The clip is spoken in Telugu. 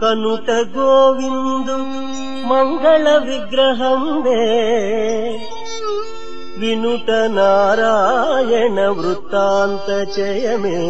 కనుట గోవిందు మంగళ విగ్రహం వినుట నారాయణ వృత్తాంత చయమే